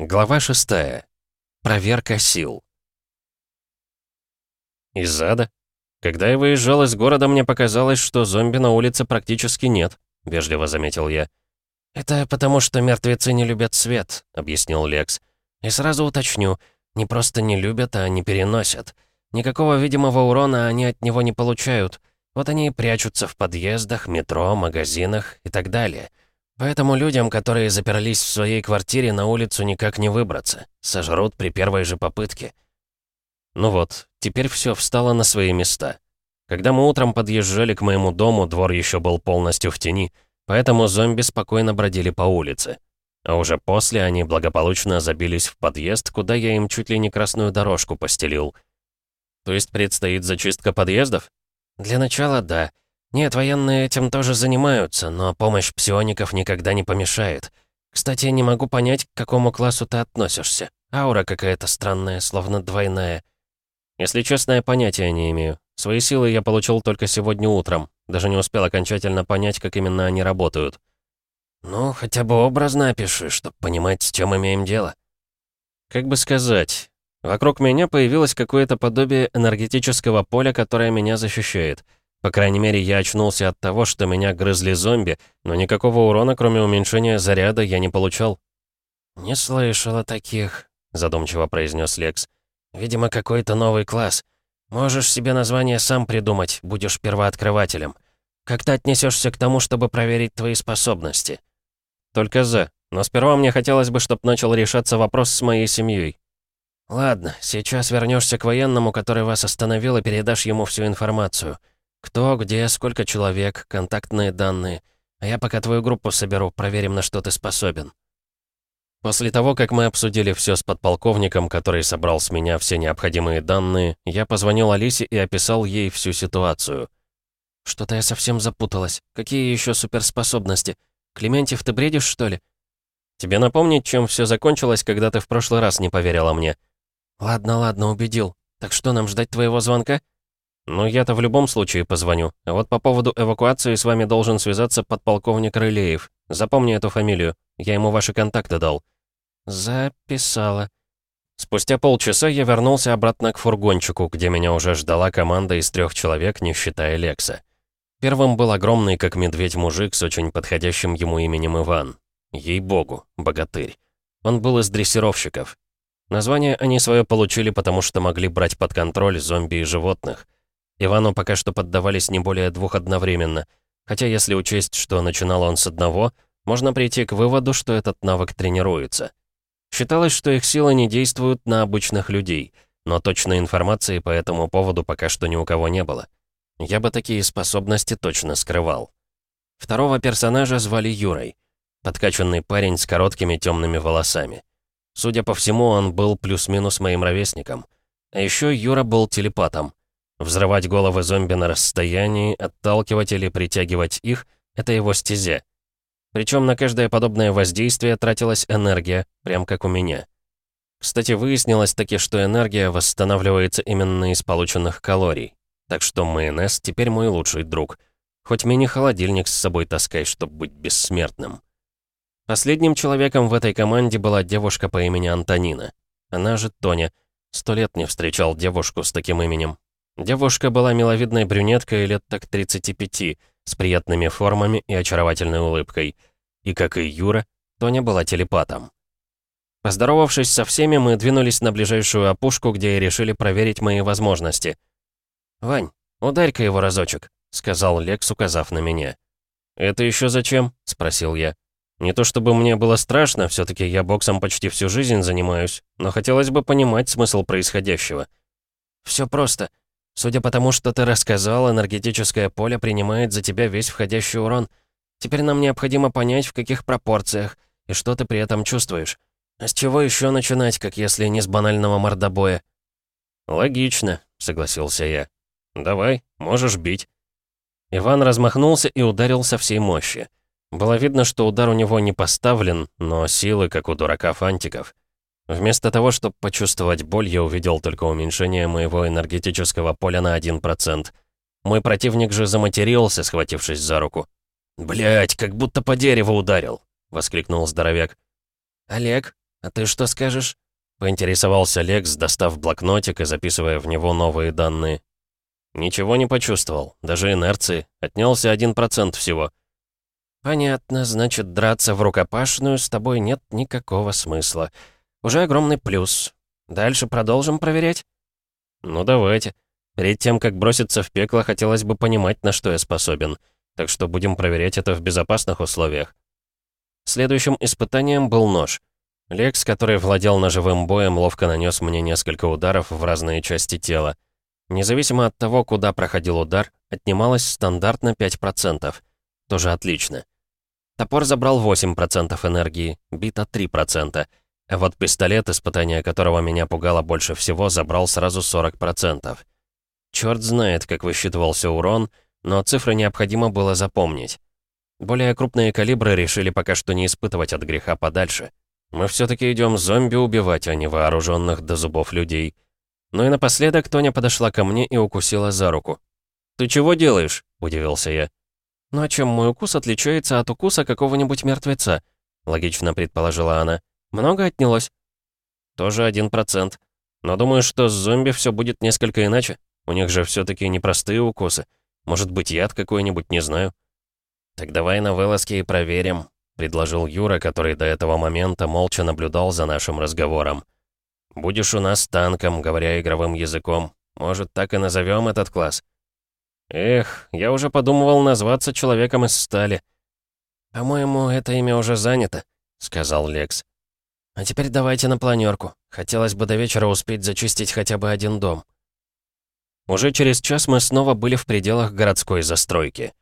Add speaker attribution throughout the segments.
Speaker 1: Глава 6. Проверка сил. Из ада? Когда я выезжал из города, мне показалось, что зомби на улице практически нет, вежливо заметил я. Это потому, что мертвецы не любят свет, объяснил Лекс. И сразу уточню, не просто не любят, а не переносят. Никакого видимого урона они от него не получают. Вот они и прячутся в подъездах, метро, магазинах и так далее. Поэтому людям, которые заперлись в своей квартире, на улицу никак не выбраться. Сожрут при первой же попытке. Ну вот, теперь все встало на свои места. Когда мы утром подъезжали к моему дому, двор еще был полностью в тени, поэтому зомби спокойно бродили по улице. А уже после они благополучно забились в подъезд, куда я им чуть ли не красную дорожку постелил. То есть предстоит зачистка подъездов? Для начала да. «Нет, военные этим тоже занимаются, но помощь псиоников никогда не помешает. Кстати, не могу понять, к какому классу ты относишься. Аура какая-то странная, словно двойная». «Если честно, я понятия не имею. Свои силы я получил только сегодня утром. Даже не успел окончательно понять, как именно они работают». «Ну, хотя бы образно опиши, чтобы понимать, с чем имеем дело». «Как бы сказать...» Вокруг меня появилось какое-то подобие энергетического поля, которое меня защищает — по крайней мере, я очнулся от того, что меня грызли зомби, но никакого урона, кроме уменьшения заряда, я не получал. «Не слышал о таких», — задумчиво произнес Лекс. «Видимо, какой-то новый класс. Можешь себе название сам придумать, будешь первооткрывателем. Как ты отнесешься к тому, чтобы проверить твои способности?» «Только за. Но сперва мне хотелось бы, чтобы начал решаться вопрос с моей семьей. «Ладно, сейчас вернешься к военному, который вас остановил, и передашь ему всю информацию». Кто, где, сколько человек, контактные данные. А я пока твою группу соберу, проверим, на что ты способен. После того, как мы обсудили все с подполковником, который собрал с меня все необходимые данные, я позвонил Алисе и описал ей всю ситуацию. «Что-то я совсем запуталась. Какие еще суперспособности? Клементьев, ты бредишь, что ли?» «Тебе напомнить, чем все закончилось, когда ты в прошлый раз не поверила мне?» «Ладно, ладно, убедил. Так что, нам ждать твоего звонка?» «Ну, я-то в любом случае позвоню. А вот по поводу эвакуации с вами должен связаться подполковник Рылеев. Запомни эту фамилию. Я ему ваши контакты дал». «Записала». Спустя полчаса я вернулся обратно к фургончику, где меня уже ждала команда из трех человек, не считая Лекса. Первым был огромный, как медведь, мужик с очень подходящим ему именем Иван. Ей-богу, богатырь. Он был из дрессировщиков. Название они свое получили, потому что могли брать под контроль зомби и животных. Ивану пока что поддавались не более двух одновременно. Хотя если учесть, что начинал он с одного, можно прийти к выводу, что этот навык тренируется. Считалось, что их силы не действуют на обычных людей, но точной информации по этому поводу пока что ни у кого не было. Я бы такие способности точно скрывал. Второго персонажа звали Юрой. Подкачанный парень с короткими темными волосами. Судя по всему, он был плюс-минус моим ровесником. А еще Юра был телепатом. Взрывать головы зомби на расстоянии, отталкивать или притягивать их — это его стезя. Причем на каждое подобное воздействие тратилась энергия, прям как у меня. Кстати, выяснилось таки, что энергия восстанавливается именно из полученных калорий. Так что майонез теперь мой лучший друг. Хоть мини-холодильник с собой таскай, чтобы быть бессмертным. Последним человеком в этой команде была девушка по имени Антонина. Она же Тоня. Сто лет не встречал девушку с таким именем. Девушка была миловидной брюнеткой лет так 35, с приятными формами и очаровательной улыбкой. И, как и Юра, Тоня была телепатом. Поздоровавшись со всеми, мы двинулись на ближайшую опушку, где и решили проверить мои возможности. «Вань, ударь-ка его разочек», — сказал Лекс, указав на меня. «Это еще зачем?» — спросил я. «Не то чтобы мне было страшно, все таки я боксом почти всю жизнь занимаюсь, но хотелось бы понимать смысл происходящего». «Все просто. Судя по тому, что ты рассказал, энергетическое поле принимает за тебя весь входящий урон. Теперь нам необходимо понять, в каких пропорциях, и что ты при этом чувствуешь. А с чего еще начинать, как если не с банального мордобоя?» «Логично», — согласился я. «Давай, можешь бить». Иван размахнулся и ударил со всей мощи. Было видно, что удар у него не поставлен, но силы, как у дурака фантиков. Вместо того, чтобы почувствовать боль, я увидел только уменьшение моего энергетического поля на 1%. Мой противник же заматерился, схватившись за руку. «Блядь, как будто по дереву ударил!» — воскликнул здоровяк. «Олег, А ты что скажешь?» Поинтересовался Лекс, достав блокнотик и записывая в него новые данные. «Ничего не почувствовал, даже инерции. Отнялся один процент всего». «Понятно, значит, драться в рукопашную с тобой нет никакого смысла. Уже огромный плюс. Дальше продолжим проверять?» «Ну, давайте. Перед тем, как броситься в пекло, хотелось бы понимать, на что я способен. Так что будем проверять это в безопасных условиях». Следующим испытанием был нож. Лекс, который владел ножевым боем, ловко нанес мне несколько ударов в разные части тела. Независимо от того, куда проходил удар, отнималось стандартно 5%. Тоже отлично. Топор забрал 8% энергии, бита 3%. А вот пистолет, испытание которого меня пугало больше всего, забрал сразу 40%. Черт знает, как высчитывался урон, но цифры необходимо было запомнить. Более крупные калибры решили пока что не испытывать от греха подальше. Мы все-таки идем зомби убивать, а не вооруженных до зубов людей. Ну и напоследок Тоня подошла ко мне и укусила за руку. «Ты чего делаешь?» – удивился я. «Ну а чем мой укус отличается от укуса какого-нибудь мертвеца?» – логично предположила она. «Много отнялось?» «Тоже один процент. Но думаю, что с зомби все будет несколько иначе. У них же все таки непростые укусы. Может быть, яд какой-нибудь, не знаю». «Так давай на вылазке и проверим», предложил Юра, который до этого момента молча наблюдал за нашим разговором. «Будешь у нас танком, говоря игровым языком. Может, так и назовем этот класс?» «Эх, я уже подумывал назваться человеком из стали». «По-моему, это имя уже занято», — сказал Лекс. «А теперь давайте на планерку. Хотелось бы до вечера успеть зачистить хотя бы один дом». Уже через час мы снова были в пределах городской застройки.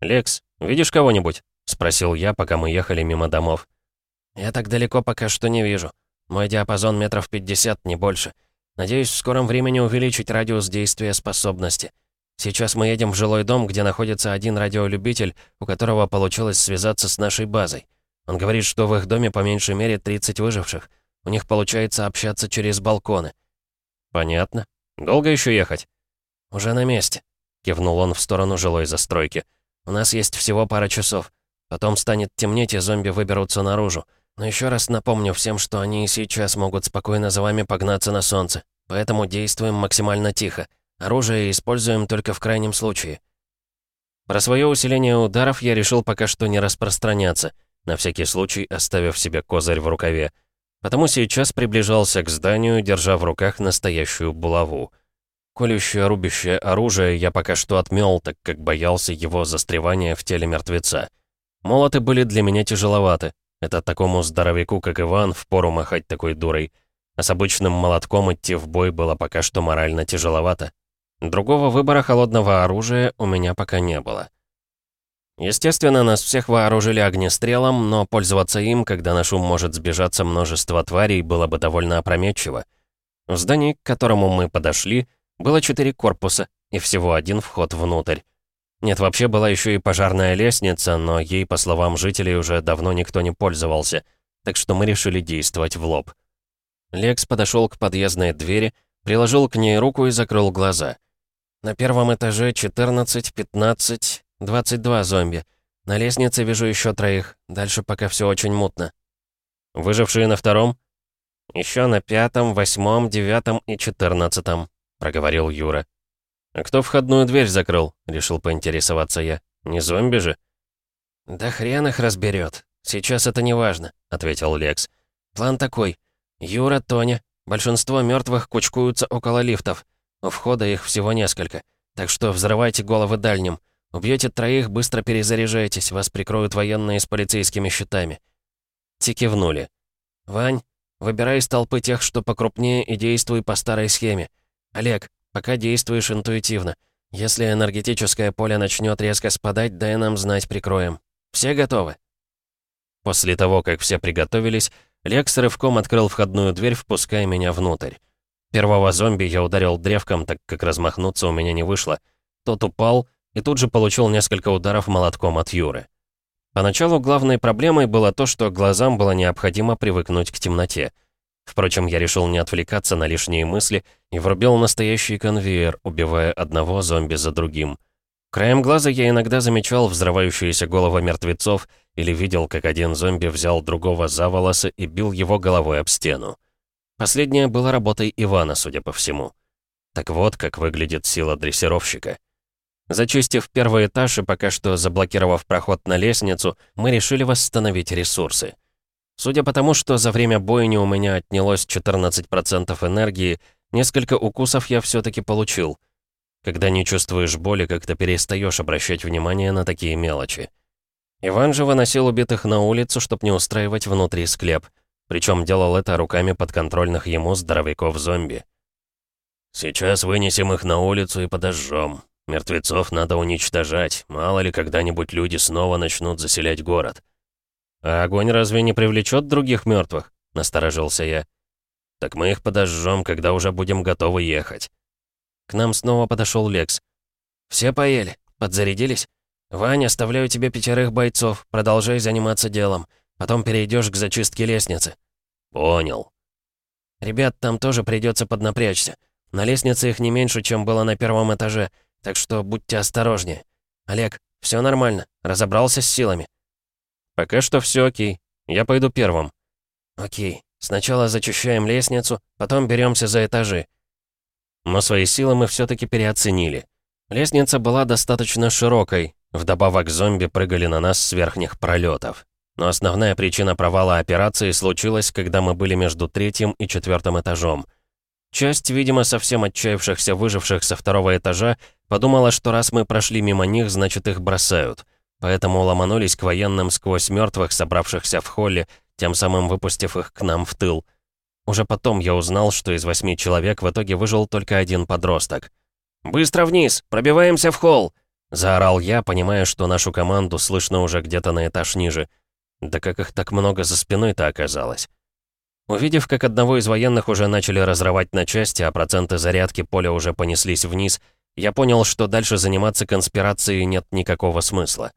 Speaker 1: «Лекс, видишь кого-нибудь?» — спросил я, пока мы ехали мимо домов. «Я так далеко пока что не вижу. Мой диапазон метров 50, не больше. Надеюсь, в скором времени увеличить радиус действия способности. Сейчас мы едем в жилой дом, где находится один радиолюбитель, у которого получилось связаться с нашей базой. Он говорит, что в их доме по меньшей мере 30 выживших. У них получается общаться через балконы». «Понятно. Долго еще ехать?» «Уже на месте», — кивнул он в сторону жилой застройки. «У нас есть всего пара часов. Потом станет темнеть, и зомби выберутся наружу. Но еще раз напомню всем, что они и сейчас могут спокойно за вами погнаться на солнце. Поэтому действуем максимально тихо. Оружие используем только в крайнем случае. Про свое усиление ударов я решил пока что не распространяться, на всякий случай оставив себе козырь в рукаве. Потому сейчас приближался к зданию, держа в руках настоящую булаву. Колющее рубящее оружие я пока что отмел, так как боялся его застревания в теле мертвеца. Молоты были для меня тяжеловаты. Это такому здоровяку, как Иван, впору махать такой дурой. А с обычным молотком идти в бой было пока что морально тяжеловато. Другого выбора холодного оружия у меня пока не было. Естественно, нас всех вооружили огнестрелом, но пользоваться им, когда на шум может сбежаться множество тварей, было бы довольно опрометчиво. В здании, к которому мы подошли, было четыре корпуса и всего один вход внутрь. Нет, вообще была еще и пожарная лестница, но ей, по словам жителей, уже давно никто не пользовался, так что мы решили действовать в лоб. Лекс подошел к подъездной двери, приложил к ней руку и закрыл глаза. На первом этаже 14, 15, 22 зомби. На лестнице вижу еще троих, дальше пока все очень мутно. Выжившие на втором? Еще на пятом, восьмом, девятом и четырнадцатом, проговорил Юра. «А кто входную дверь закрыл?» — решил поинтересоваться я. «Не зомби же?» «Да хрен их разберет. Сейчас это не важно», — ответил Лекс. «План такой. Юра, Тоня. Большинство мертвых кучкуются около лифтов. У входа их всего несколько. Так что взрывайте головы дальним. Убьете троих, быстро перезаряжайтесь, вас прикроют военные с полицейскими щитами». Те кивнули. «Вань, выбирай из толпы тех, что покрупнее, и действуй по старой схеме. Олег, Пока действуешь интуитивно. Если энергетическое поле начнет резко спадать, дай нам знать, прикроем. Все готовы?» После того, как все приготовились, Лекс рывком открыл входную дверь, впуская меня внутрь. Первого зомби я ударил древком, так как размахнуться у меня не вышло. Тот упал и тут же получил несколько ударов молотком от Юры. Поначалу главной проблемой было то, что глазам было необходимо привыкнуть к темноте. Впрочем, я решил не отвлекаться на лишние мысли и врубил настоящий конвейер, убивая одного зомби за другим. Краем глаза я иногда замечал взрывающиеся головы мертвецов или видел, как один зомби взял другого за волосы и бил его головой об стену. Последнее было работой Ивана, судя по всему. Так вот, как выглядит сила дрессировщика. Зачистив первый этаж и пока что заблокировав проход на лестницу, мы решили восстановить ресурсы. Судя по тому, что за время бойни у меня отнялось 14% энергии, несколько укусов я все таки получил. Когда не чувствуешь боли, как-то перестаешь обращать внимание на такие мелочи. Иван же выносил убитых на улицу, чтобы не устраивать внутри склеп. Причем делал это руками подконтрольных ему здоровяков-зомби. «Сейчас вынесем их на улицу и подожжем. Мертвецов надо уничтожать, мало ли когда-нибудь люди снова начнут заселять город». «А огонь разве не привлечет других мертвых? насторожился я.
Speaker 2: «Так мы их подожжем, когда уже будем готовы ехать».
Speaker 1: К нам снова подошел Лекс.
Speaker 3: «Все поели? Подзарядились? Ваня, оставляю тебе пятерых бойцов. Продолжай заниматься делом. Потом перейдешь к зачистке лестницы».
Speaker 2: «Понял».
Speaker 3: «Ребят, там тоже придется поднапрячься. На лестнице их не меньше, чем было на первом этаже, так что будьте осторожнее. Олег, все нормально, разобрался с силами?»
Speaker 1: «Пока что все окей. Я пойду первым».
Speaker 3: «Окей. Сначала зачищаем лестницу, потом беремся за этажи».
Speaker 1: Но свои силы мы все таки переоценили. Лестница была достаточно широкой, вдобавок зомби прыгали на нас с верхних пролетов. Но основная причина провала операции случилась, когда мы были между третьим и четвертым этажом — Часть, видимо, совсем отчаявшихся выживших со второго этажа подумала, что раз мы прошли мимо них, значит их бросают. Поэтому ломанулись к военным сквозь мертвых, собравшихся в холле, тем самым выпустив их к нам в тыл. Уже потом я узнал, что из восьми человек в итоге выжил только один подросток.
Speaker 3: «Быстро вниз! Пробиваемся в холл!»
Speaker 1: Заорал я, понимая, что нашу команду слышно уже где-то на этаж ниже. Да как их так много за спиной-то оказалось. Увидев, как одного из военных уже начали разрывать на части, а проценты зарядки поля уже понеслись вниз, я понял, что дальше заниматься конспирацией нет никакого смысла.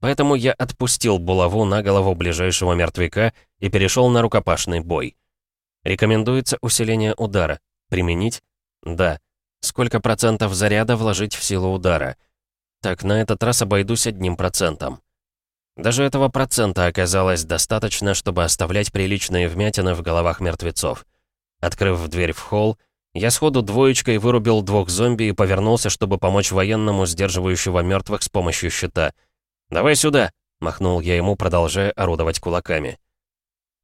Speaker 1: Поэтому я отпустил булаву на голову ближайшего мертвяка и перешел на рукопашный бой. Рекомендуется усиление удара. Применить? Да. Сколько процентов заряда вложить в силу удара? Так, на этот раз обойдусь одним процентом. Даже этого процента оказалось достаточно, чтобы оставлять приличные вмятины в головах мертвецов. Открыв дверь в холл, я сходу двоечкой вырубил двух зомби и повернулся, чтобы помочь военному, сдерживающего мертвых с помощью щита. «Давай сюда!» — махнул я ему, продолжая орудовать кулаками.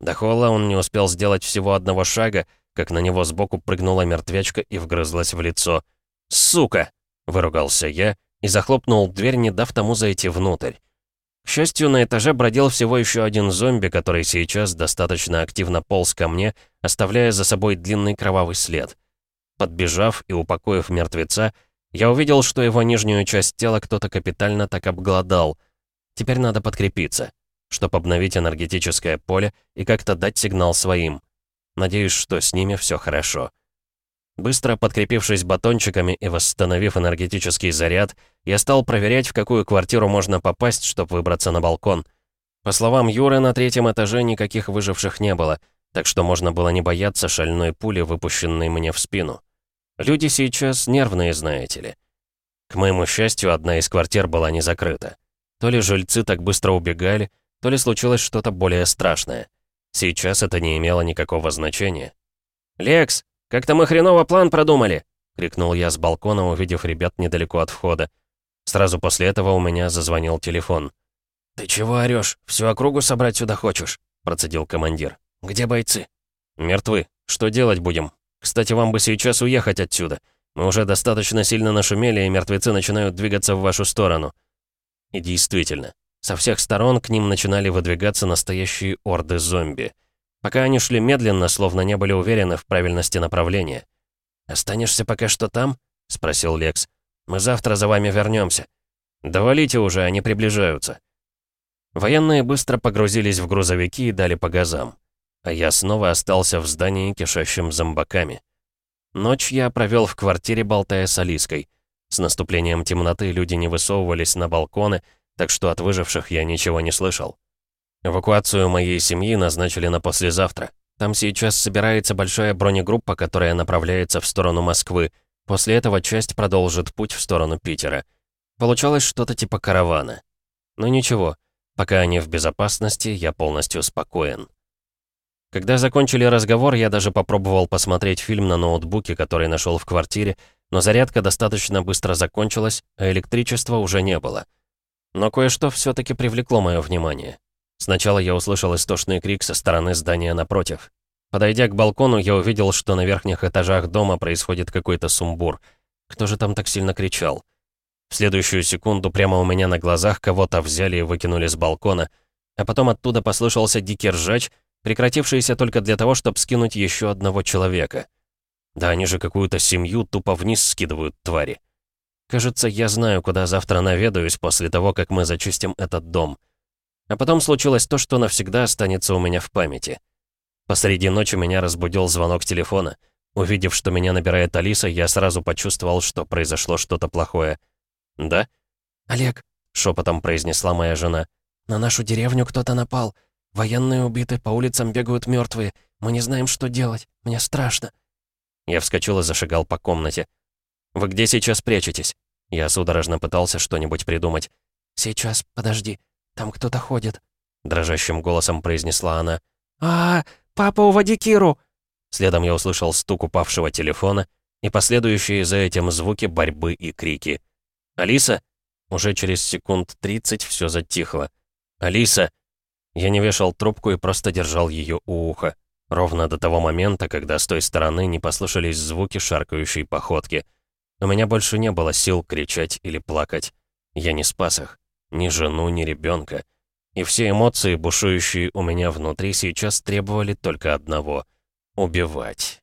Speaker 1: До холла он не успел сделать всего одного шага, как на него сбоку прыгнула мертвячка и вгрызлась в лицо. «Сука!» — выругался я и захлопнул дверь, не дав тому зайти внутрь. К счастью, на этаже бродил всего еще один зомби, который сейчас достаточно активно полз ко мне, оставляя за собой длинный кровавый след. Подбежав и упокоив мертвеца, я увидел, что его нижнюю часть тела кто-то капитально так обглодал. Теперь надо подкрепиться, чтобы обновить энергетическое поле и как-то дать сигнал своим. Надеюсь, что с ними все хорошо. Быстро подкрепившись батончиками и восстановив энергетический заряд, я стал проверять, в какую квартиру можно попасть, чтобы выбраться на балкон. По словам Юры, на третьем этаже никаких выживших не было, так что можно было не бояться шальной пули, выпущенной мне в спину. Люди сейчас нервные, знаете ли. К моему счастью, одна из квартир была не закрыта. То ли жильцы так быстро убегали, то ли случилось что-то более страшное. Сейчас это не имело никакого значения.
Speaker 3: «Лекс, «Как-то мы хреново план продумали!» — крикнул я с балкона, увидев ребят недалеко от входа. Сразу после этого у меня зазвонил телефон.
Speaker 2: «Ты чего орёшь? Всю округу собрать сюда хочешь?» — процедил командир. «Где бойцы?»
Speaker 1: «Мертвы. Что делать будем? Кстати, вам бы сейчас уехать отсюда. Мы уже достаточно сильно нашумели, и мертвецы начинают двигаться в вашу сторону». И действительно, со всех сторон к ним начинали выдвигаться настоящие орды зомби. Пока они шли медленно, словно не были уверены в правильности направления.
Speaker 2: «Останешься пока что там?» — спросил Лекс. «Мы завтра за вами вернемся.
Speaker 1: «Довалите уже, они приближаются». Военные быстро погрузились в грузовики и дали по газам. А я снова остался в здании, кишащим зомбаками. Ночь я провел в квартире, болтая с Алиской. С наступлением темноты люди не высовывались на балконы, так что от выживших я ничего не слышал. Эвакуацию моей семьи назначили на послезавтра. Там сейчас собирается большая бронегруппа, которая направляется в сторону Москвы. После этого часть продолжит путь в сторону Питера. Получалось что-то типа каравана. Но ничего, Пока они в безопасности, я полностью спокоен. Когда закончили разговор, я даже попробовал посмотреть фильм на ноутбуке, который нашел в квартире, но зарядка достаточно быстро закончилась, а электричества уже не было. Но кое-что все таки привлекло мое внимание. Сначала я услышал истошный крик со стороны здания напротив. Подойдя к балкону, я увидел, что на верхних этажах дома происходит какой-то сумбур. Кто же там так сильно кричал? В следующую секунду прямо у меня на глазах кого-то взяли и выкинули с балкона, а потом оттуда послышался дикий ржач, прекратившийся только для того, чтобы скинуть еще одного человека. Да они же какую-то семью тупо вниз скидывают, твари. Кажется, я знаю, куда завтра наведаюсь после того, как мы зачистим этот дом. А потом случилось то, что навсегда останется у меня в памяти. Посреди ночи меня разбудил звонок телефона. Увидев, что меня набирает Алиса, я сразу почувствовал, что произошло что-то плохое. «Да?»
Speaker 3: «Олег», — шепотом произнесла моя жена, — «на нашу деревню кто-то напал. Военные убиты, по улицам бегают мертвые. Мы не знаем, что делать. Мне страшно».
Speaker 1: Я вскочил и зашагал по комнате. «Вы где сейчас прячетесь?» Я судорожно пытался что-нибудь придумать.
Speaker 3: «Сейчас, подожди. Там кто-то ходит», —
Speaker 1: дрожащим голосом произнесла она.
Speaker 3: а, -а, -а папа, уводи Киру!»
Speaker 1: Следом я услышал стук упавшего телефона и последующие за этим звуки борьбы и крики. «Алиса?» Уже через секунд тридцать все затихло. «Алиса!» Я не вешал трубку и просто держал ее у уха. Ровно до того момента, когда с той стороны не послышались звуки шаркающей походки. У меня больше не было сил кричать или плакать. Я не спас их. Ни жену, ни ребенка. И все эмоции, бушующие у меня внутри, сейчас требовали только одного — убивать.